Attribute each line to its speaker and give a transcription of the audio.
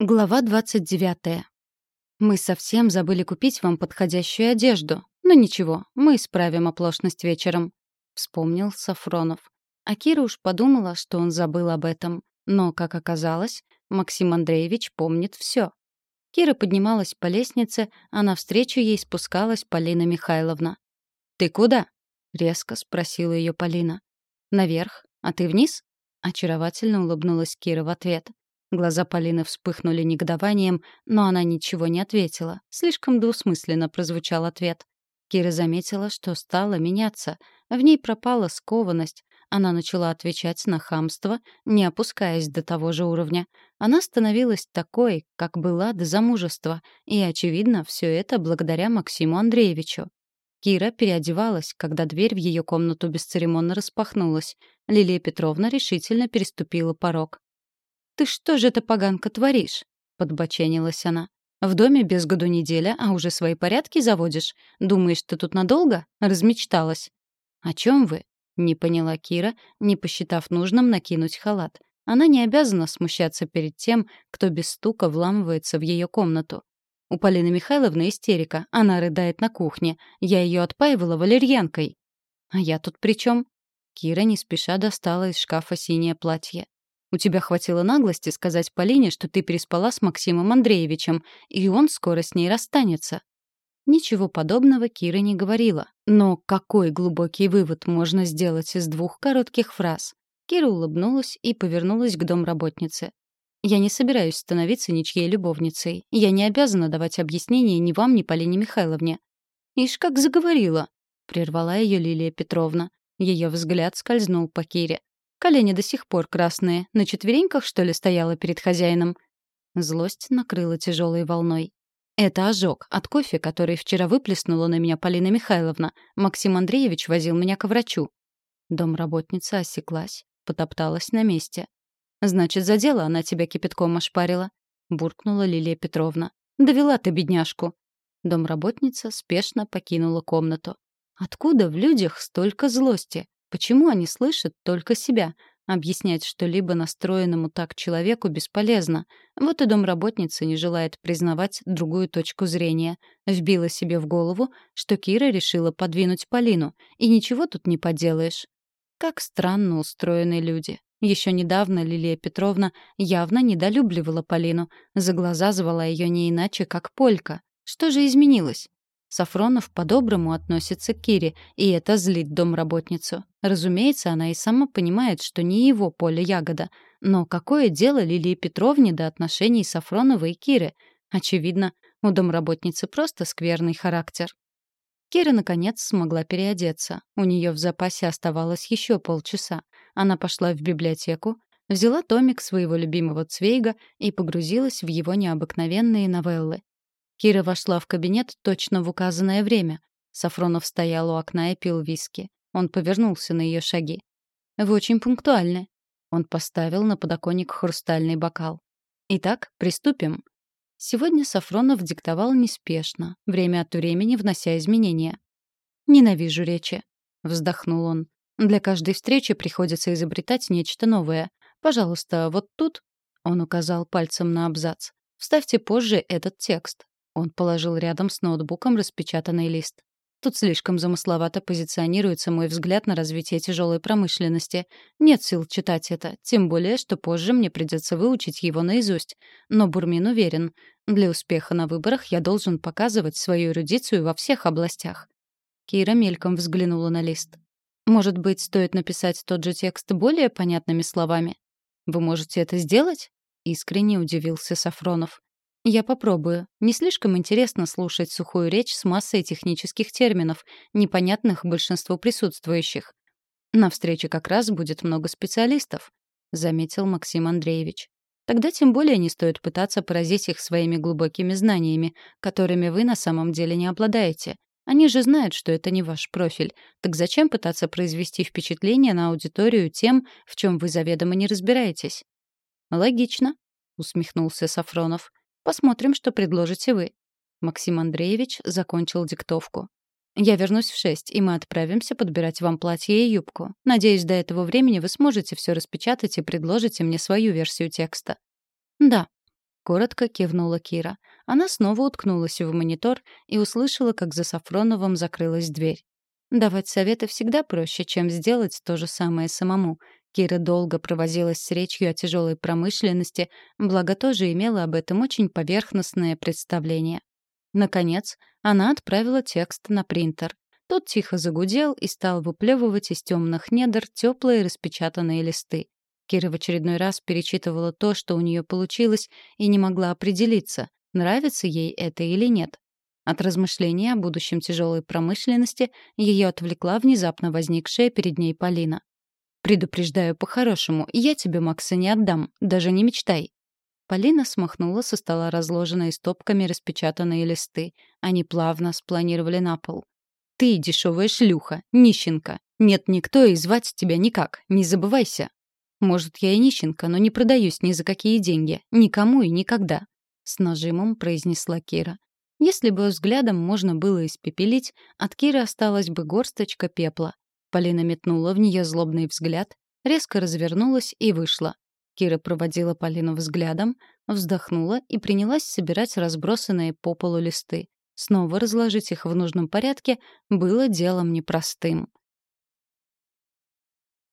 Speaker 1: Глава 29. Мы совсем забыли купить вам подходящую одежду. Но ничего, мы исправим оплошность вечером, вспомнил Сафронов. А Кира уж подумала, что он забыл об этом. Но, как оказалось, Максим Андреевич помнит все. Кира поднималась по лестнице, а навстречу ей спускалась Полина Михайловна. «Ты куда?» — резко спросила ее Полина. «Наверх. А ты вниз?» — очаровательно улыбнулась Кира в ответ. Глаза Полины вспыхнули негодованием, но она ничего не ответила. Слишком двусмысленно прозвучал ответ. Кира заметила, что стала меняться. В ней пропала скованность. Она начала отвечать на хамство, не опускаясь до того же уровня. Она становилась такой, как была до замужества, и, очевидно, все это благодаря Максиму Андреевичу. Кира переодевалась, когда дверь в ее комнату бесцеремонно распахнулась. Лилия Петровна решительно переступила порог. «Ты что же это, поганка, творишь?» — подбоченилась она. «В доме без году неделя, а уже свои порядки заводишь? Думаешь, ты тут надолго? Размечталась». «О чем вы?» — не поняла Кира, не посчитав нужным накинуть халат. Она не обязана смущаться перед тем, кто без стука вламывается в ее комнату. У Полины Михайловны истерика. Она рыдает на кухне. Я ее отпаивала валерьянкой. А я тут при чем? Кира не спеша достала из шкафа синее платье. У тебя хватило наглости сказать Полине, что ты переспала с Максимом Андреевичем, и он скоро с ней расстанется. Ничего подобного Кира не говорила. Но какой глубокий вывод можно сделать из двух коротких фраз? Кира улыбнулась и повернулась к домработнице. «Я не собираюсь становиться ничьей любовницей. Я не обязана давать объяснения ни вам, ни Полине Михайловне». «Ишь, как заговорила!» — прервала ее Лилия Петровна. Ее взгляд скользнул по Кире. Колени до сих пор красные. На четвереньках, что ли, стояла перед хозяином? Злость накрыла тяжелой волной. Это ожог от кофе, который вчера выплеснула на меня Полина Михайловна. Максим Андреевич возил меня к врачу. Домработница осеклась, потопталась на месте. «Значит, за дело она тебя кипятком ошпарила», — буркнула Лилия Петровна. «Довела ты бедняжку». Домработница спешно покинула комнату. Откуда в людях столько злости? Почему они слышат только себя? Объяснять что-либо настроенному так человеку бесполезно. Вот и домработница не желает признавать другую точку зрения. Вбила себе в голову, что Кира решила подвинуть Полину. И ничего тут не поделаешь. Как странно устроены люди. Еще недавно Лилия Петровна явно недолюбливала Полину. За глаза звала ее не иначе, как Полька. Что же изменилось? Сафронов по-доброму относится к Кире, и это злит домработницу. Разумеется, она и сама понимает, что не его поле ягода. Но какое дело Лилии Петровне до отношений Сафронова и Киры? Очевидно, у домработницы просто скверный характер. Кира, наконец, смогла переодеться. У нее в запасе оставалось еще полчаса. Она пошла в библиотеку, взяла томик своего любимого Цвейга и погрузилась в его необыкновенные новеллы. Кира вошла в кабинет точно в указанное время. Сафронов стоял у окна и пил виски. Он повернулся на ее шаги. «Вы очень пунктуальны». Он поставил на подоконник хрустальный бокал. «Итак, приступим». Сегодня Сафронов диктовал неспешно, время от времени внося изменения. «Ненавижу речи», — вздохнул он. «Для каждой встречи приходится изобретать нечто новое. Пожалуйста, вот тут...» — он указал пальцем на абзац. «Вставьте позже этот текст. Он положил рядом с ноутбуком распечатанный лист. Тут слишком замысловато позиционируется мой взгляд на развитие тяжелой промышленности. Нет сил читать это, тем более, что позже мне придется выучить его наизусть. Но Бурмин уверен, для успеха на выборах я должен показывать свою эрудицию во всех областях. Кира мельком взглянула на лист. Может быть, стоит написать тот же текст более понятными словами? Вы можете это сделать? Искренне удивился Сафронов. Я попробую. Не слишком интересно слушать сухую речь с массой технических терминов, непонятных большинству присутствующих. На встрече как раз будет много специалистов, заметил Максим Андреевич. Тогда тем более не стоит пытаться поразить их своими глубокими знаниями, которыми вы на самом деле не обладаете. Они же знают, что это не ваш профиль. Так зачем пытаться произвести впечатление на аудиторию тем, в чем вы заведомо не разбираетесь? Логично, усмехнулся Сафронов. Посмотрим, что предложите вы». Максим Андреевич закончил диктовку. «Я вернусь в шесть, и мы отправимся подбирать вам платье и юбку. Надеюсь, до этого времени вы сможете все распечатать и предложите мне свою версию текста». «Да», — Коротко кивнула Кира. Она снова уткнулась в монитор и услышала, как за Сафроновым закрылась дверь. Давать советы всегда проще, чем сделать то же самое самому. Кира долго провозилась с речью о тяжелой промышленности, благо тоже имела об этом очень поверхностное представление. Наконец, она отправила текст на принтер. Тот тихо загудел и стал выплевывать из темных недр теплые распечатанные листы. Кира в очередной раз перечитывала то, что у нее получилось, и не могла определиться, нравится ей это или нет. От размышления о будущем тяжелой промышленности ее отвлекла внезапно возникшая перед ней Полина. «Предупреждаю по-хорошему, я тебе Макса не отдам, даже не мечтай». Полина смахнула со стола разложенные стопками распечатанные листы. Они плавно спланировали на пол. «Ты дешевая шлюха, нищенка. Нет никто и звать тебя никак, не забывайся». Может, я и нищенка, но не продаюсь ни за какие деньги. Никому и никогда. С нажимом произнесла Кира. Если бы взглядом можно было испепелить, от Киры осталась бы горсточка пепла. Полина метнула в нее злобный взгляд, резко развернулась и вышла. Кира проводила Полину взглядом, вздохнула и принялась собирать разбросанные по полу листы. Снова разложить их в нужном порядке было делом непростым.